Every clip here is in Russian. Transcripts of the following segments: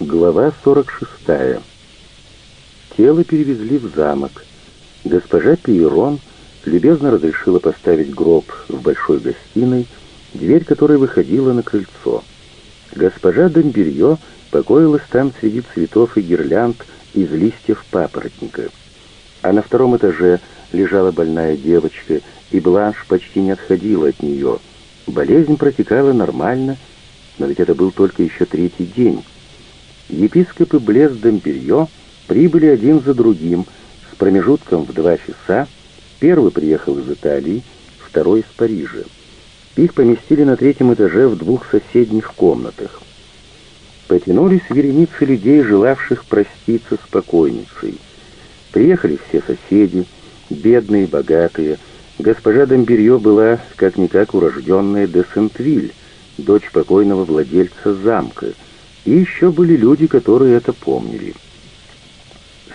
Глава 46. Тело перевезли в замок. Госпожа Пейрон любезно разрешила поставить гроб в большой гостиной, дверь которой выходила на крыльцо. Госпожа Домберье покоилась там среди цветов и гирлянд из листьев папоротника. А на втором этаже лежала больная девочка, и Бланш почти не отходила от нее. Болезнь протекала нормально, но ведь это был только еще третий день. Епископы Блес Домберье прибыли один за другим, с промежутком в два часа. Первый приехал из Италии, второй из Парижа. Их поместили на третьем этаже в двух соседних комнатах. Потянулись вереницы людей, желавших проститься с покойницей. Приехали все соседи, бедные богатые. Госпожа Домберье была как-никак урожденная де Сентвиль, дочь покойного владельца замка, и еще были люди, которые это помнили.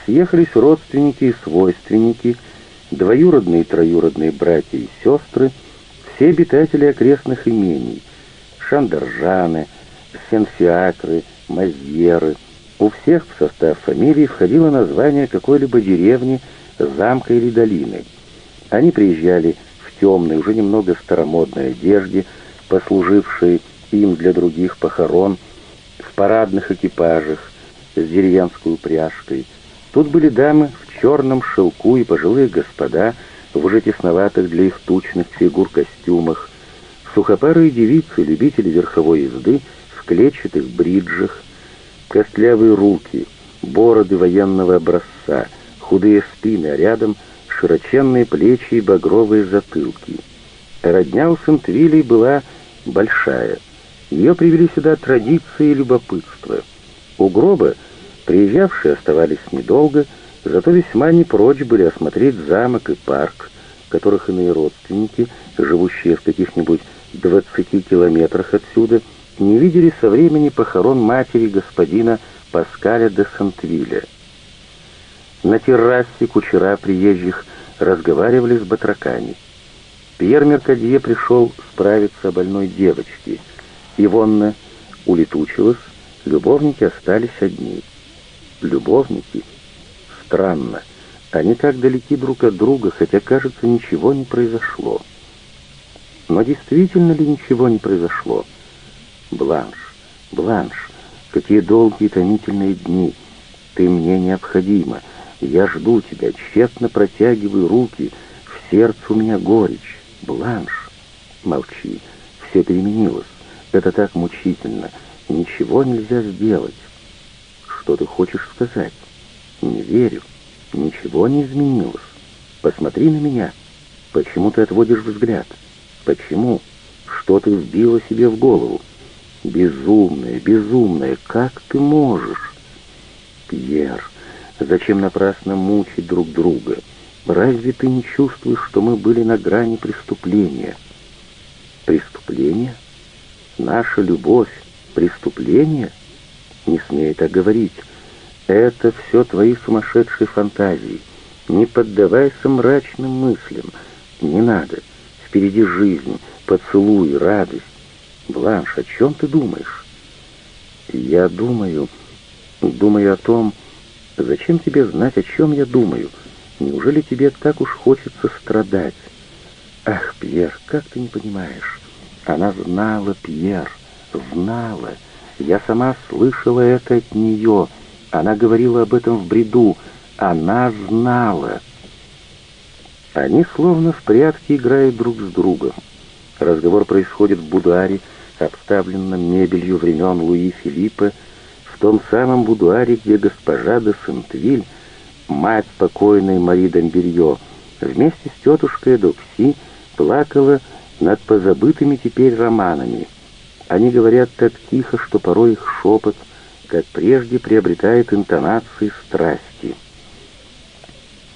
Съехались родственники и свойственники, двоюродные и троюродные братья и сестры, все обитатели окрестных имений, шандаржаны, сенфиакры, мазьеры. У всех в состав фамилии входило название какой-либо деревни, замка или долины. Они приезжали в темной, уже немного старомодной одежде, послужившей им для других похорон, парадных экипажах с деревенской упряжкой. Тут были дамы в черном шелку и пожилые господа в уже тесноватых для их тучных фигур костюмах, сухопарые девицы, любители верховой езды в клетчатых бриджах, костлявые руки, бороды военного образца, худые спины, а рядом широченные плечи и багровые затылки. Родня у Сентвилей была большая. Ее привели сюда традиции и любопытство. У гроба приезжавшие оставались недолго, зато весьма не прочь были осмотреть замок и парк, которых иные родственники, живущие в каких-нибудь двадцати километрах отсюда, не видели со времени похорон матери господина Паскаля де Сантвиля. На террасе кучера приезжих разговаривали с батраками. Пьер Меркадье пришел справиться о больной девочке. Ивонна улетучилась, любовники остались одни. Любовники? Странно. Они так далеки друг от друга, хотя, кажется, ничего не произошло. Но действительно ли ничего не произошло? Бланш, Бланш, какие долгие томительные дни. Ты мне необходима. Я жду тебя, тщетно протягиваю руки. В сердце у меня горечь. Бланш, молчи. Все переменилось. Это так мучительно. Ничего нельзя сделать. Что ты хочешь сказать? Не верю. Ничего не изменилось. Посмотри на меня. Почему ты отводишь взгляд? Почему? Что ты вбила себе в голову? Безумная, безумная, как ты можешь? Пьер, зачем напрасно мучить друг друга? Разве ты не чувствуешь, что мы были на грани преступления? Преступление? Наша любовь — преступление? Не смей так говорить. Это все твои сумасшедшие фантазии. Не поддавайся мрачным мыслям. Не надо. Впереди жизнь, поцелуй, радость. Бланш, о чем ты думаешь? Я думаю... Думаю о том... Зачем тебе знать, о чем я думаю? Неужели тебе так уж хочется страдать? Ах, Пьер, как ты не понимаешь? Она знала, Пьер, знала. Я сама слышала это от нее. Она говорила об этом в бреду. Она знала. Они словно в прятки играют друг с другом. Разговор происходит в будуаре, обставленном мебелью времен Луи Филиппа, в том самом будуаре, где госпожа де Сентвиль, мать покойной Мари Домберье, вместе с тетушкой Докси плакала над позабытыми теперь романами. Они говорят так тихо, что порой их шепот, как прежде, приобретает интонации страсти.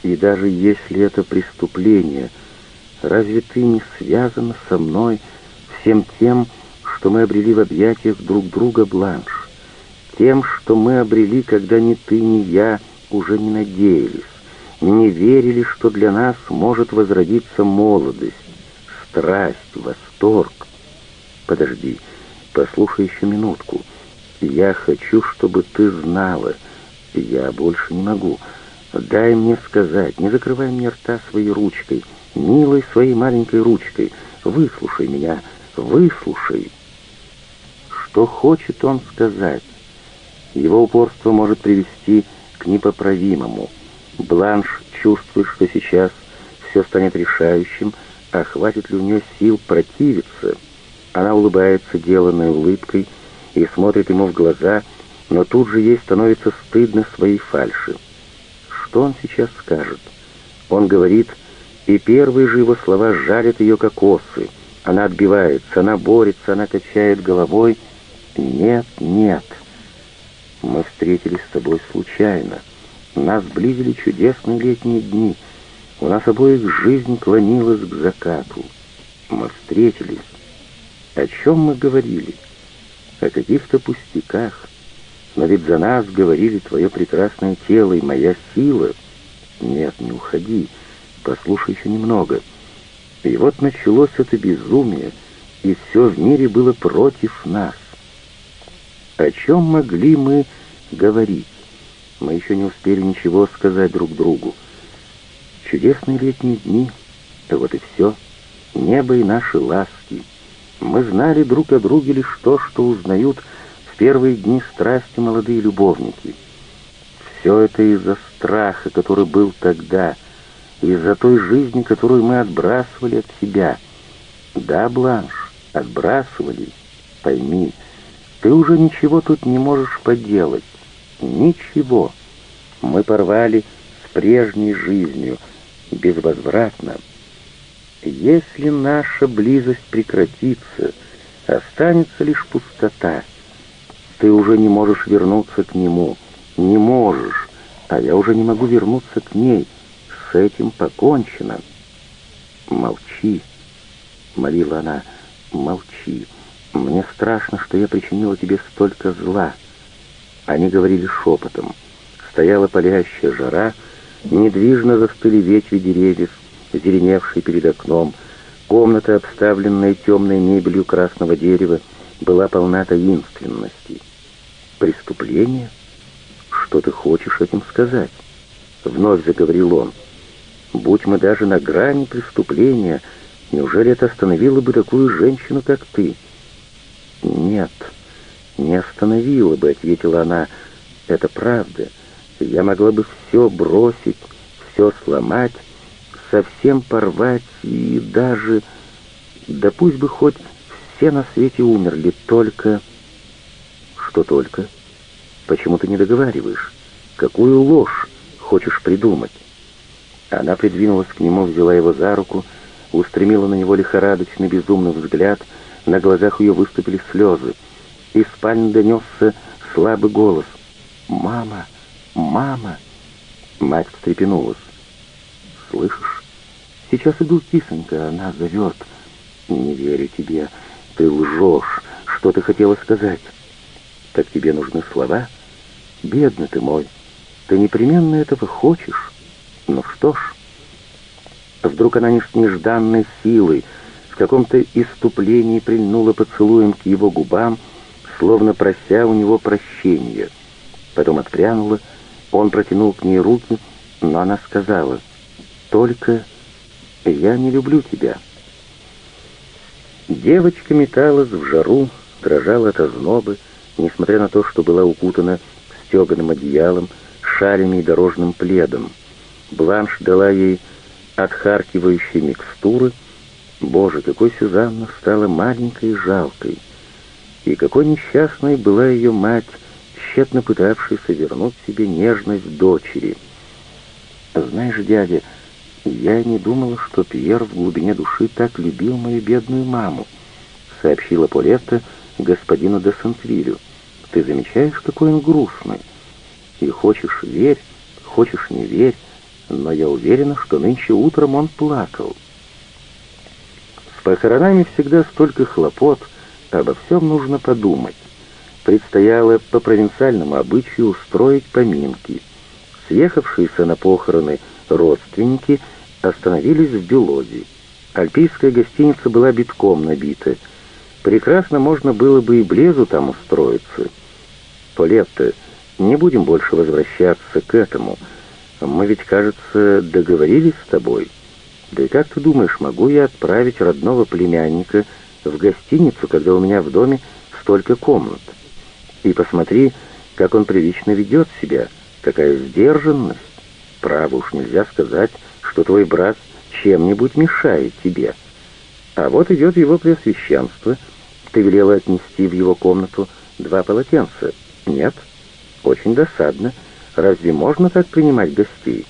И даже если это преступление, разве ты не связана со мной всем тем, что мы обрели в объятиях друг друга, Бланш? Тем, что мы обрели, когда ни ты, ни я уже не надеялись, не верили, что для нас может возродиться молодость, страсть, восторг. Подожди, послушай еще минутку. Я хочу, чтобы ты знала. Я больше не могу. Дай мне сказать, не закрывай мне рта своей ручкой, милой своей маленькой ручкой. Выслушай меня, выслушай. Что хочет он сказать? Его упорство может привести к непоправимому. Бланш чувствует, что сейчас все станет решающим, а хватит ли у нее сил противиться. Она улыбается деланной улыбкой и смотрит ему в глаза, но тут же ей становится стыдно своей фальши. Что он сейчас скажет? Он говорит, и первые же его слова жалят ее как осы. Она отбивается, она борется, она качает головой. «Нет, нет, мы встретились с тобой случайно. Нас сблизили чудесные летние дни. У нас обоих жизнь клонилась к закату. Мы встретились. О чем мы говорили? О каких-то пустяках. Но ведь за нас говорили твое прекрасное тело и моя сила. Нет, не уходи. Послушай еще немного. И вот началось это безумие, и все в мире было против нас. О чем могли мы говорить? Мы еще не успели ничего сказать друг другу. Чудесные летние дни, вот и все. Небо и наши ласки. Мы знали друг о друге лишь то, что узнают в первые дни страсти молодые любовники. Все это из-за страха, который был тогда, из-за той жизни, которую мы отбрасывали от себя. Да, Бланш, отбрасывали. Пойми, ты уже ничего тут не можешь поделать. Ничего. Мы порвали с прежней жизнью, безвозвратно. Если наша близость прекратится, останется лишь пустота. Ты уже не можешь вернуться к нему. Не можешь, а я уже не могу вернуться к ней. С этим покончено. Молчи, молила она, молчи. Мне страшно, что я причинила тебе столько зла. Они говорили шепотом. Стояла палящая жара, недвижно застыли ветви деревьев, зеленевшие перед окном. Комната, обставленная темной мебелью красного дерева, была полна таинственности. «Преступление? Что ты хочешь этим сказать?» Вновь заговорил он. «Будь мы даже на грани преступления, неужели это остановило бы такую женщину, как ты?» «Нет, не остановило бы», — ответила она. «Это правда. Я могла бы все бросить, все сломать, совсем порвать и даже... Да пусть бы хоть все на свете умерли, только...» «Что только? Почему ты не договариваешь? Какую ложь хочешь придумать?» Она придвинулась к нему, взяла его за руку, устремила на него лихорадочный безумный взгляд — на глазах ее выступили слезы. Из спальни донесся слабый голос. «Мама! Мама!» Мать встрепенулась. «Слышишь? Сейчас иду, кисонька, она зовет. Не верю тебе. Ты лжешь. Что ты хотела сказать? Так тебе нужны слова? Бедный ты мой. Ты непременно этого хочешь. Ну что ж...» Вдруг она с нежданной силой в каком-то иступлении прильнула поцелуем к его губам, словно прося у него прощения. Потом отпрянула, он протянул к ней руки, но она сказала, «Только я не люблю тебя». Девочка металась в жару, дрожала от ознобы, несмотря на то, что была укутана стеганым одеялом, шалями и дорожным пледом. Бланш дала ей отхаркивающие микстуры — Боже, какой Сюзанна стала маленькой и жалкой. И какой несчастной была ее мать, тщетно пытавшаяся вернуть себе нежность дочери. Знаешь, дядя, я не думала, что Пьер в глубине души так любил мою бедную маму, сообщила Полетта господину де Сентвилю. Ты замечаешь, какой он грустный? И хочешь верь, хочешь не верь, но я уверена, что нынче утром он плакал похоронами всегда столько хлопот, обо всем нужно подумать. Предстояло по провинциальному обычаю устроить поминки. Съехавшиеся на похороны родственники остановились в Белозе. Альпийская гостиница была битком набита. Прекрасно можно было бы и Блезу там устроиться. Полетто, не будем больше возвращаться к этому. Мы ведь, кажется, договорились с тобой. Да и как ты думаешь, могу я отправить родного племянника в гостиницу, когда у меня в доме столько комнат? И посмотри, как он прилично ведет себя, какая сдержанность. Право уж нельзя сказать, что твой брат чем-нибудь мешает тебе. А вот идет его преосвященство. Ты велела отнести в его комнату два полотенца. Нет? Очень досадно. Разве можно так принимать гостей?